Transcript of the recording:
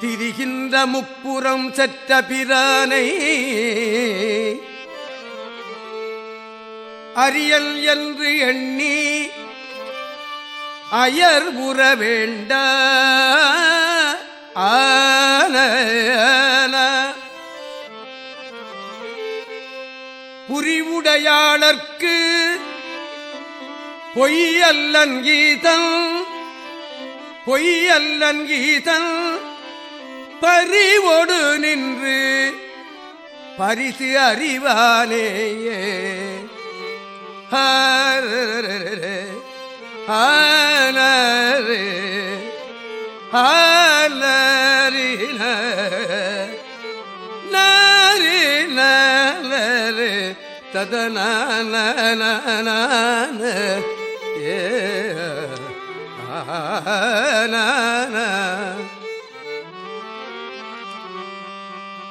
திரிகின்ற முப்புறம் சற்ற பிரானை அரியல் என்று எண்ணி அயர் உற வேண்ட ஆன புரிவுடையாளர்க்கு பொய்யல்லன் கீதம் பொய்யல்லன் கீதம். பறிவொடு நின்று பரிசு அறிவானேயே ஹரரரரரே, ஹாலரே, ஹாலரின, ஏ, ஆன,